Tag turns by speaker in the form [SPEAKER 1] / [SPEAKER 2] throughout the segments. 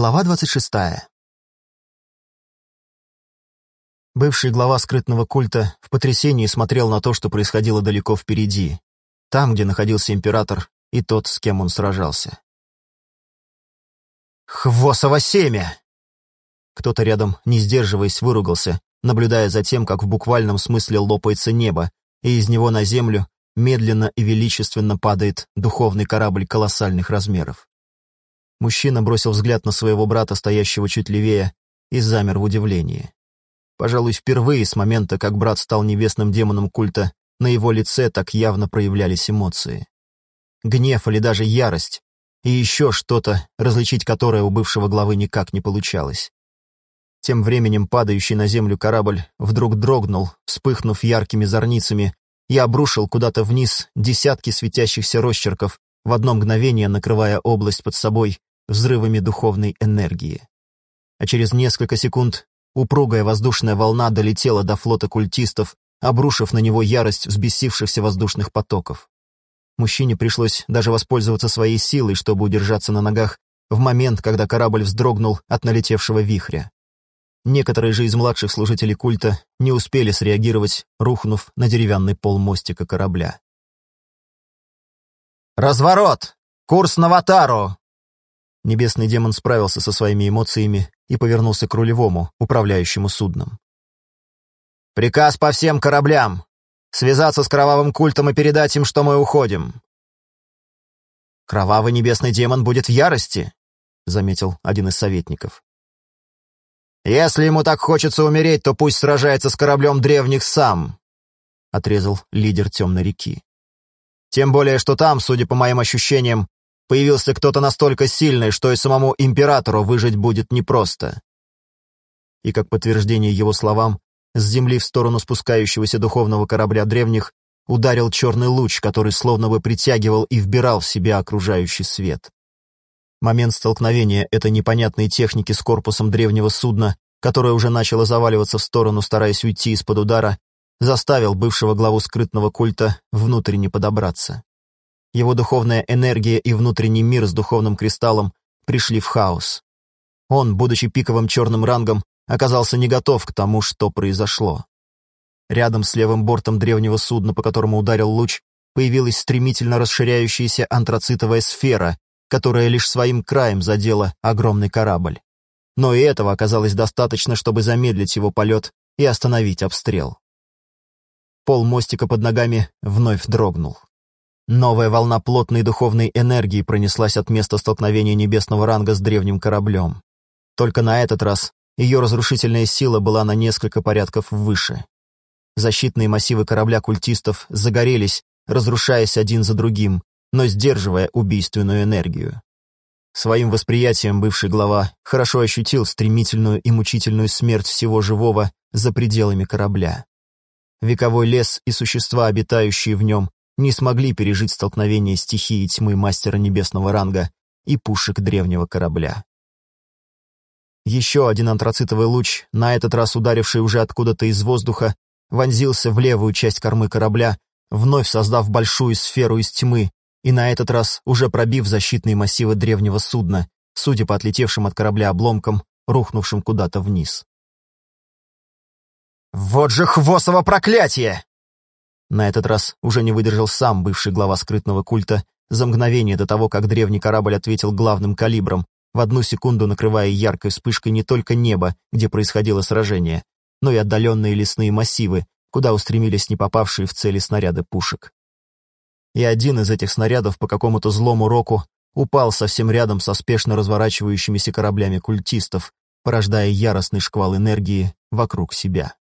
[SPEAKER 1] Глава 26. Бывший глава скрытного культа в потрясении смотрел на то, что происходило далеко впереди, там, где находился император и тот, с кем он сражался. «Хвосово семя!» Кто-то рядом, не сдерживаясь, выругался, наблюдая за тем, как в буквальном смысле лопается небо, и из него на землю медленно и величественно падает духовный корабль колоссальных размеров. Мужчина бросил взгляд на своего брата, стоящего чуть левее, и замер в удивлении. Пожалуй, впервые с момента, как брат стал небесным демоном культа, на его лице так явно проявлялись эмоции. Гнев или даже ярость, и еще что-то, различить которое у бывшего главы никак не получалось. Тем временем падающий на землю корабль вдруг дрогнул, вспыхнув яркими зорницами, и обрушил куда-то вниз десятки светящихся росчерков, в одно мгновение накрывая область под собой взрывами духовной энергии. А через несколько секунд упругая воздушная волна долетела до флота культистов, обрушив на него ярость взбесившихся воздушных потоков. Мужчине пришлось даже воспользоваться своей силой, чтобы удержаться на ногах в момент, когда корабль вздрогнул от налетевшего вихря. Некоторые же из младших служителей культа не успели среагировать, рухнув на деревянный пол мостика корабля. «Разворот! Курс на Ватару!» Небесный демон справился со своими эмоциями и повернулся к рулевому, управляющему судном. «Приказ по всем кораблям! Связаться с кровавым культом и передать им, что мы уходим!» «Кровавый небесный демон будет в ярости», — заметил один из советников. «Если ему так хочется умереть, то пусть сражается с кораблем древних сам», — отрезал лидер темной реки. «Тем более, что там, судя по моим ощущениям, Появился кто-то настолько сильный, что и самому императору выжить будет непросто. И как подтверждение его словам, с земли в сторону спускающегося духовного корабля древних ударил черный луч, который словно бы притягивал и вбирал в себя окружающий свет. Момент столкновения этой непонятной техники с корпусом древнего судна, которое уже начало заваливаться в сторону, стараясь уйти из-под удара, заставил бывшего главу скрытного культа внутренне подобраться. Его духовная энергия и внутренний мир с духовным кристаллом пришли в хаос. Он, будучи пиковым черным рангом, оказался не готов к тому, что произошло. Рядом с левым бортом древнего судна, по которому ударил луч, появилась стремительно расширяющаяся антрацитовая сфера, которая лишь своим краем задела огромный корабль. Но и этого оказалось достаточно, чтобы замедлить его полет и остановить обстрел. Пол мостика под ногами вновь дрогнул. Новая волна плотной духовной энергии пронеслась от места столкновения небесного ранга с древним кораблем. Только на этот раз ее разрушительная сила была на несколько порядков выше. Защитные массивы корабля культистов загорелись, разрушаясь один за другим, но сдерживая убийственную энергию. Своим восприятием бывший глава хорошо ощутил стремительную и мучительную смерть всего живого за пределами корабля. Вековой лес и существа, обитающие в нем, не смогли пережить столкновение стихии тьмы мастера небесного ранга и пушек древнего корабля. Еще один антрацитовый луч, на этот раз ударивший уже откуда-то из воздуха, вонзился в левую часть кормы корабля, вновь создав большую сферу из тьмы и на этот раз уже пробив защитные массивы древнего судна, судя по отлетевшим от корабля обломкам, рухнувшим куда-то вниз. «Вот же хвосово проклятие!» На этот раз уже не выдержал сам бывший глава скрытного культа за мгновение до того, как древний корабль ответил главным калибром, в одну секунду накрывая яркой вспышкой не только небо, где происходило сражение, но и отдаленные лесные массивы, куда устремились не попавшие в цели снаряды пушек. И один из этих снарядов по какому-то злому року упал совсем рядом со спешно разворачивающимися кораблями культистов, порождая яростный шквал энергии вокруг себя.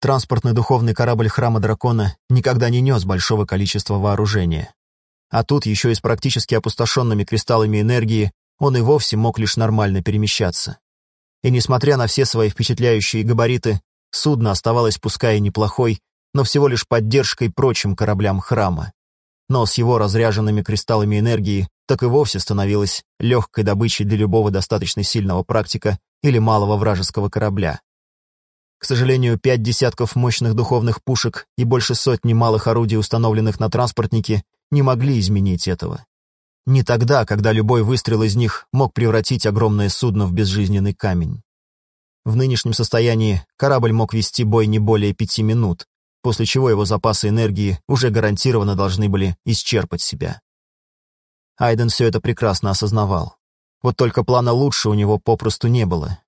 [SPEAKER 1] Транспортный духовный корабль Храма Дракона никогда не нес большого количества вооружения. А тут еще и с практически опустошенными кристаллами энергии он и вовсе мог лишь нормально перемещаться. И несмотря на все свои впечатляющие габариты, судно оставалось пускай и неплохой, но всего лишь поддержкой прочим кораблям храма. Но с его разряженными кристаллами энергии так и вовсе становилось легкой добычей для любого достаточно сильного практика или малого вражеского корабля. К сожалению, пять десятков мощных духовных пушек и больше сотни малых орудий, установленных на транспортнике, не могли изменить этого. Не тогда, когда любой выстрел из них мог превратить огромное судно в безжизненный камень. В нынешнем состоянии корабль мог вести бой не более пяти минут, после чего его запасы энергии уже гарантированно должны были исчерпать себя. Айден все это прекрасно осознавал. Вот только плана лучше у него попросту не было.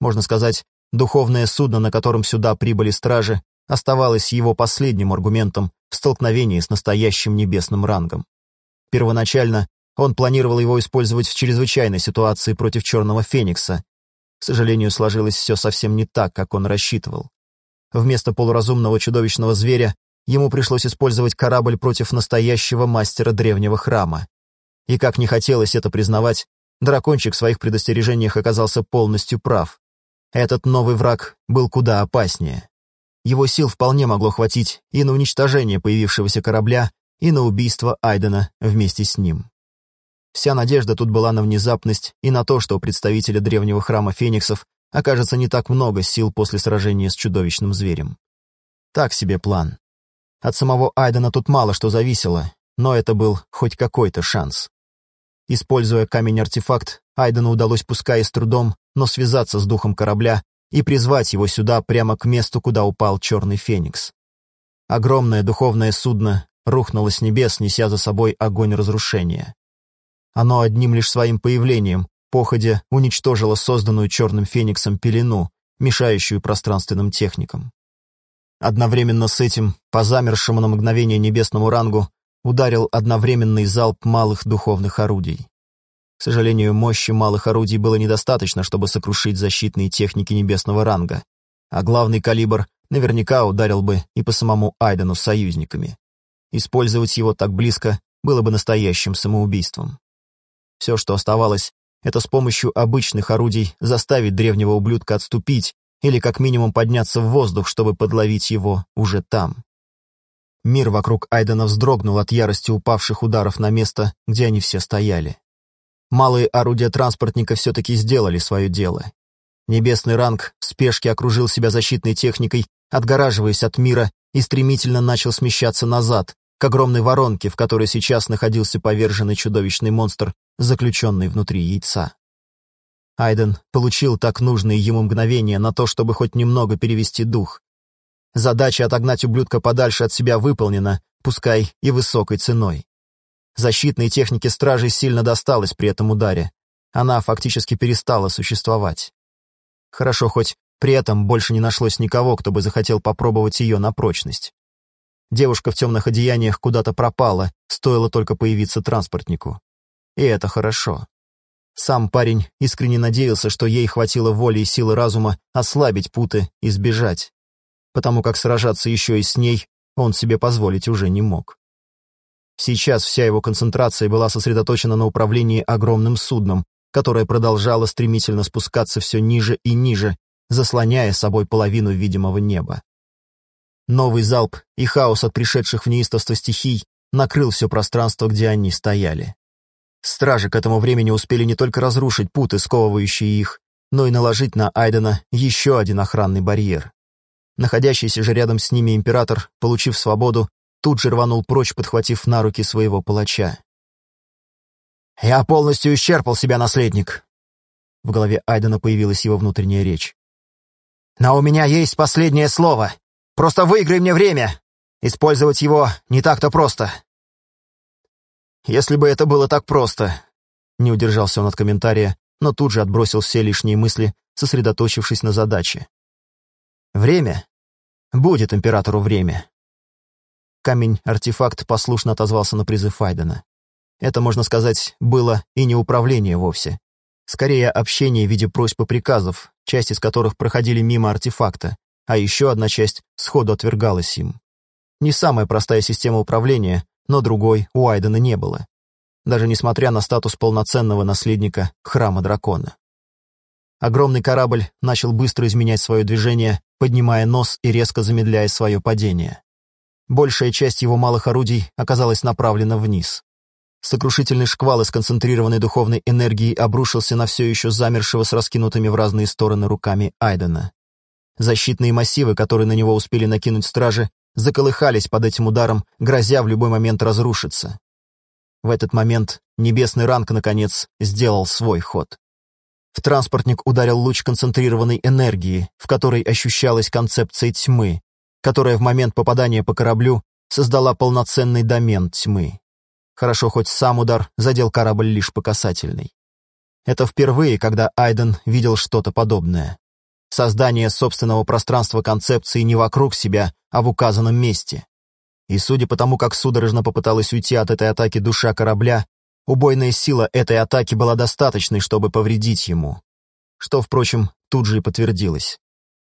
[SPEAKER 1] Можно сказать, духовное судно, на котором сюда прибыли стражи, оставалось его последним аргументом в столкновении с настоящим небесным рангом. Первоначально он планировал его использовать в чрезвычайной ситуации против Черного Феникса. К сожалению, сложилось все совсем не так, как он рассчитывал. Вместо полуразумного чудовищного зверя ему пришлось использовать корабль против настоящего мастера древнего храма. И как не хотелось это признавать, дракончик в своих предостережениях оказался полностью прав. Этот новый враг был куда опаснее. Его сил вполне могло хватить и на уничтожение появившегося корабля, и на убийство Айдена вместе с ним. Вся надежда тут была на внезапность и на то, что у представителя древнего храма фениксов окажется не так много сил после сражения с чудовищным зверем. Так себе план. От самого Айдена тут мало что зависело, но это был хоть какой-то шанс. Используя камень-артефакт, Айдену удалось пускай и с трудом, но связаться с духом корабля и призвать его сюда прямо к месту, куда упал Черный Феникс. Огромное духовное судно рухнуло с небес, неся за собой огонь разрушения. Оно одним лишь своим появлением, походя, уничтожило созданную черным фениксом пелену, мешающую пространственным техникам. Одновременно с этим, по замершему на мгновение небесному рангу, ударил одновременный залп малых духовных орудий. К сожалению, мощи малых орудий было недостаточно, чтобы сокрушить защитные техники небесного ранга, а главный калибр наверняка ударил бы и по самому Айдену с союзниками. Использовать его так близко было бы настоящим самоубийством. Все, что оставалось, это с помощью обычных орудий заставить древнего ублюдка отступить или как минимум подняться в воздух, чтобы подловить его уже там. Мир вокруг Айдена вздрогнул от ярости упавших ударов на место, где они все стояли. Малые орудия транспортника все-таки сделали свое дело. Небесный ранг в спешке окружил себя защитной техникой, отгораживаясь от мира, и стремительно начал смещаться назад, к огромной воронке, в которой сейчас находился поверженный чудовищный монстр, заключенный внутри яйца. Айден получил так нужные ему мгновения на то, чтобы хоть немного перевести дух. Задача отогнать ублюдка подальше от себя выполнена, пускай и высокой ценой. Защитной технике стражей сильно досталось при этом ударе. Она фактически перестала существовать. Хорошо, хоть при этом больше не нашлось никого, кто бы захотел попробовать ее на прочность. Девушка в темных одеяниях куда-то пропала, стоило только появиться транспортнику. И это хорошо. Сам парень искренне надеялся, что ей хватило воли и силы разума ослабить путы и сбежать, потому как сражаться еще и с ней он себе позволить уже не мог. Сейчас вся его концентрация была сосредоточена на управлении огромным судном, которое продолжало стремительно спускаться все ниже и ниже, заслоняя собой половину видимого неба. Новый залп и хаос от пришедших в неистовство стихий накрыл все пространство, где они стояли. Стражи к этому времени успели не только разрушить путы, сковывающие их, но и наложить на Айдена еще один охранный барьер. Находящийся же рядом с ними император, получив свободу, тут же рванул прочь, подхватив на руки своего палача. «Я полностью исчерпал себя, наследник!» В голове Айдена появилась его внутренняя речь. «Но у меня есть последнее слово. Просто выиграй мне время. Использовать его не так-то просто. Если бы это было так просто. Не удержался он от комментария, но тут же отбросил все лишние мысли, сосредоточившись на задаче. Время? Будет императору время. Камень-артефакт послушно отозвался на призыв Айдена. Это, можно сказать, было и не управление вовсе. Скорее, общение в виде просьб и приказов, часть из которых проходили мимо артефакта, а еще одна часть сходу отвергалась им. Не самая простая система управления, но другой у Айдена не было, даже несмотря на статус полноценного наследника Храма Дракона. Огромный корабль начал быстро изменять свое движение, поднимая нос и резко замедляя свое падение. Большая часть его малых орудий оказалась направлена вниз. Сокрушительный шквал из концентрированной духовной энергии обрушился на все еще замершего с раскинутыми в разные стороны руками Айдена. Защитные массивы, которые на него успели накинуть стражи, заколыхались под этим ударом, грозя в любой момент разрушиться. В этот момент небесный ранг, наконец, сделал свой ход. В транспортник ударил луч концентрированной энергии, в которой ощущалась концепция тьмы, которая в момент попадания по кораблю создала полноценный домен тьмы. Хорошо, хоть сам удар задел корабль лишь по касательной. Это впервые, когда Айден видел что-то подобное. Создание собственного пространства концепции не вокруг себя, а в указанном месте. И судя по тому, как судорожно попыталась уйти от этой атаки душа корабля, Убойная сила этой атаки была достаточной, чтобы повредить ему. Что, впрочем, тут же и подтвердилось.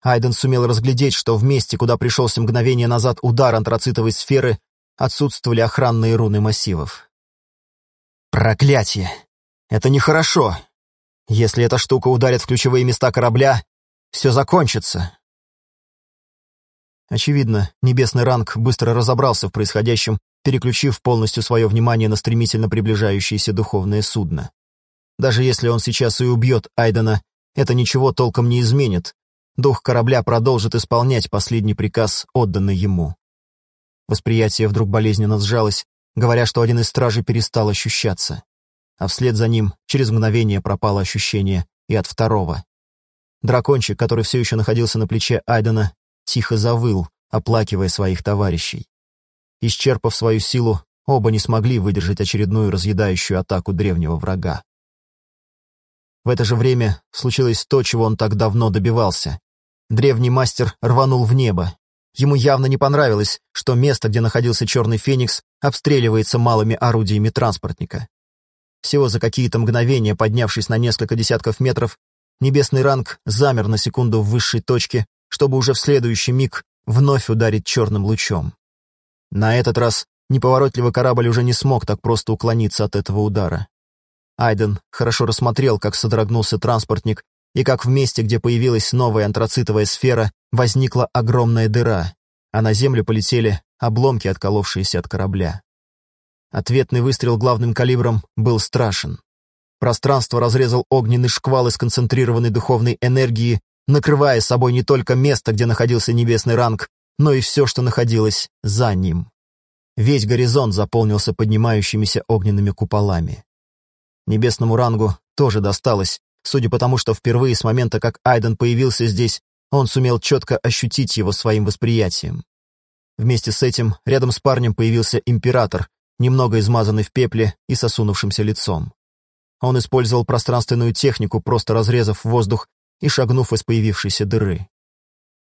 [SPEAKER 1] Айден сумел разглядеть, что в месте, куда пришелся мгновение назад удар антрацитовой сферы, отсутствовали охранные руны массивов. Проклятие! Это нехорошо. Если эта штука ударит в ключевые места корабля, все закончится. Очевидно, небесный ранг быстро разобрался в происходящем переключив полностью свое внимание на стремительно приближающееся духовное судно. Даже если он сейчас и убьет Айдена, это ничего толком не изменит. Дух корабля продолжит исполнять последний приказ, отданный ему. Восприятие вдруг болезненно сжалось, говоря, что один из стражей перестал ощущаться. А вслед за ним через мгновение пропало ощущение и от второго. Дракончик, который все еще находился на плече Айдена, тихо завыл, оплакивая своих товарищей. Исчерпав свою силу, оба не смогли выдержать очередную разъедающую атаку древнего врага. В это же время случилось то, чего он так давно добивался. Древний мастер рванул в небо. Ему явно не понравилось, что место, где находился Черный Феникс, обстреливается малыми орудиями транспортника. Всего за какие-то мгновения, поднявшись на несколько десятков метров, небесный ранг замер на секунду в высшей точке, чтобы уже в следующий миг вновь ударить черным лучом. На этот раз неповоротливый корабль уже не смог так просто уклониться от этого удара. Айден хорошо рассмотрел, как содрогнулся транспортник, и как в месте, где появилась новая антрацитовая сфера, возникла огромная дыра, а на землю полетели обломки, отколовшиеся от корабля. Ответный выстрел главным калибром был страшен. Пространство разрезал огненный шквал из концентрированной духовной энергии, накрывая собой не только место, где находился небесный ранг, но и все, что находилось за ним. Весь горизонт заполнился поднимающимися огненными куполами. Небесному рангу тоже досталось, судя по тому, что впервые с момента, как Айден появился здесь, он сумел четко ощутить его своим восприятием. Вместе с этим рядом с парнем появился император, немного измазанный в пепле и сосунувшимся лицом. Он использовал пространственную технику, просто разрезав воздух и шагнув из появившейся дыры.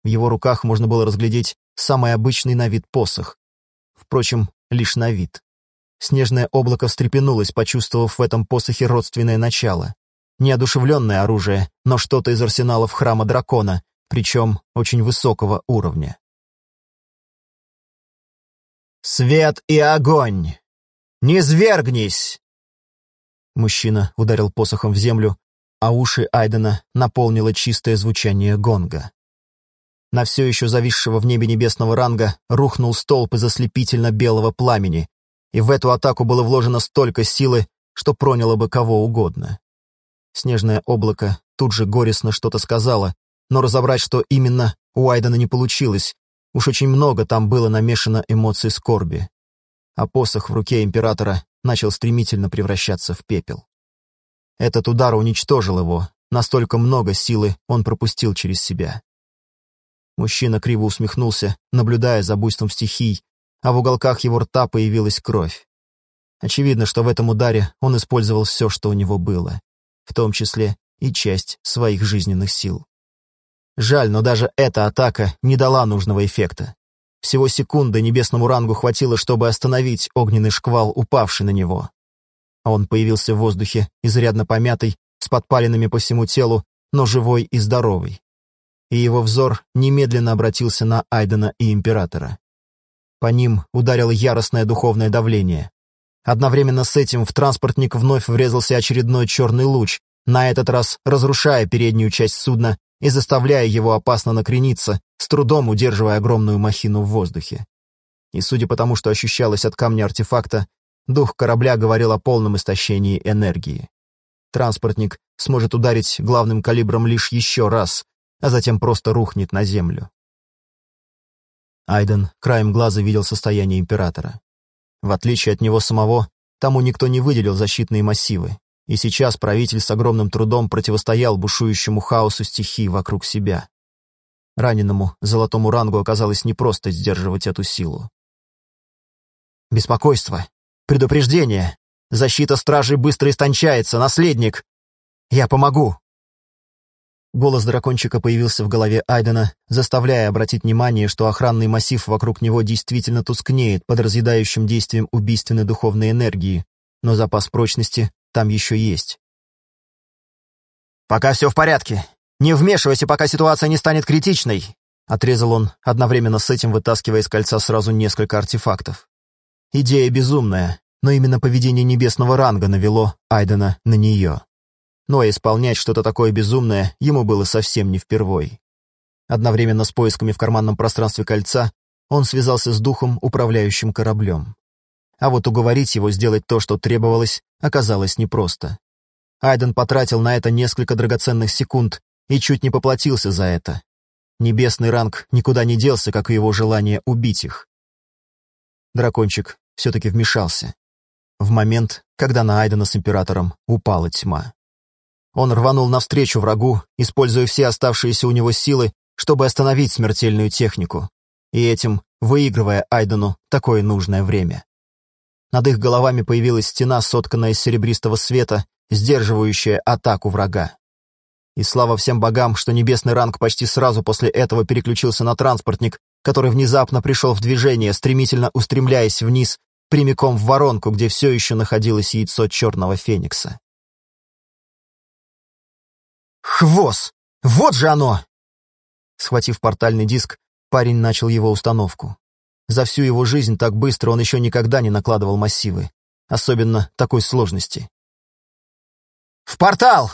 [SPEAKER 1] В его руках можно было разглядеть самый обычный на вид посох. Впрочем, лишь на вид. Снежное облако встрепенулось, почувствовав в этом посохе родственное начало. Неодушевленное оружие, но что-то из арсеналов храма дракона, причем очень высокого уровня. «Свет и огонь! Не свергнись!» Мужчина ударил посохом в землю, а уши Айдена наполнило чистое звучание гонга. На все еще зависшего в небе небесного ранга рухнул столб из ослепительно-белого пламени, и в эту атаку было вложено столько силы, что проняло бы кого угодно. Снежное облако тут же горестно что-то сказала, но разобрать, что именно, у Айдена не получилось, уж очень много там было намешано эмоций скорби. А посох в руке императора начал стремительно превращаться в пепел. Этот удар уничтожил его, настолько много силы он пропустил через себя. Мужчина криво усмехнулся, наблюдая за буйством стихий, а в уголках его рта появилась кровь. Очевидно, что в этом ударе он использовал все, что у него было, в том числе и часть своих жизненных сил. Жаль, но даже эта атака не дала нужного эффекта. Всего секунды небесному рангу хватило, чтобы остановить огненный шквал, упавший на него. Он появился в воздухе, изрядно помятый, с подпалинами по всему телу, но живой и здоровый и его взор немедленно обратился на Айдена и Императора. По ним ударило яростное духовное давление. Одновременно с этим в транспортник вновь врезался очередной черный луч, на этот раз разрушая переднюю часть судна и заставляя его опасно накрениться, с трудом удерживая огромную махину в воздухе. И судя по тому, что ощущалось от камня артефакта, дух корабля говорил о полном истощении энергии. Транспортник сможет ударить главным калибром лишь еще раз, а затем просто рухнет на землю. Айден краем глаза видел состояние императора. В отличие от него самого, Тому никто не выделил защитные массивы, и сейчас правитель с огромным трудом противостоял бушующему хаосу стихий вокруг себя. Раненому золотому рангу оказалось непросто сдерживать эту силу. «Беспокойство! Предупреждение! Защита стражей быстро истончается! Наследник! Я помогу!» Голос дракончика появился в голове Айдена, заставляя обратить внимание, что охранный массив вокруг него действительно тускнеет под разъедающим действием убийственной духовной энергии, но запас прочности там еще есть. «Пока все в порядке. Не вмешивайся, пока ситуация не станет критичной», — отрезал он, одновременно с этим вытаскивая из кольца сразу несколько артефактов. Идея безумная, но именно поведение небесного ранга навело Айдена на нее. Но исполнять что-то такое безумное ему было совсем не впервой. Одновременно с поисками в карманном пространстве кольца он связался с духом, управляющим кораблем. А вот уговорить его сделать то, что требовалось, оказалось непросто. Айден потратил на это несколько драгоценных секунд и чуть не поплатился за это. Небесный ранг никуда не делся, как и его желание убить их. Дракончик все-таки вмешался. В момент, когда на Айдена с Императором упала тьма. Он рванул навстречу врагу, используя все оставшиеся у него силы, чтобы остановить смертельную технику, и этим выигрывая Айдену такое нужное время. Над их головами появилась стена, сотканная из серебристого света, сдерживающая атаку врага. И слава всем богам, что небесный ранг почти сразу после этого переключился на транспортник, который внезапно пришел в движение, стремительно устремляясь вниз, прямиком в воронку, где все еще находилось яйцо черного феникса. «Хвост! Вот же оно!» Схватив портальный диск, парень начал его установку. За всю его жизнь так быстро он еще никогда не накладывал массивы, особенно такой сложности. «В портал!»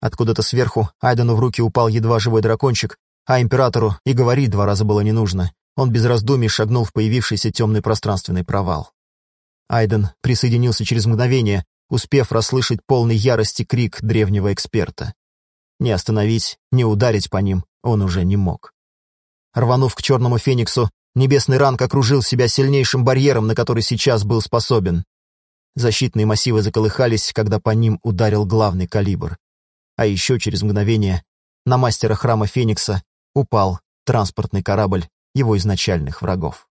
[SPEAKER 1] Откуда-то сверху Айдену в руки упал едва живой дракончик, а императору и говорить два раза было не нужно. Он без раздумий шагнул в появившийся темный пространственный провал. Айден присоединился через мгновение, успев расслышать полный ярости крик древнего эксперта. Не остановить, не ударить по ним он уже не мог. Рванув к черному фениксу, небесный ранг окружил себя сильнейшим барьером, на который сейчас был способен. Защитные массивы заколыхались, когда по ним ударил главный калибр. А еще через мгновение на мастера храма Феникса упал транспортный корабль его изначальных врагов.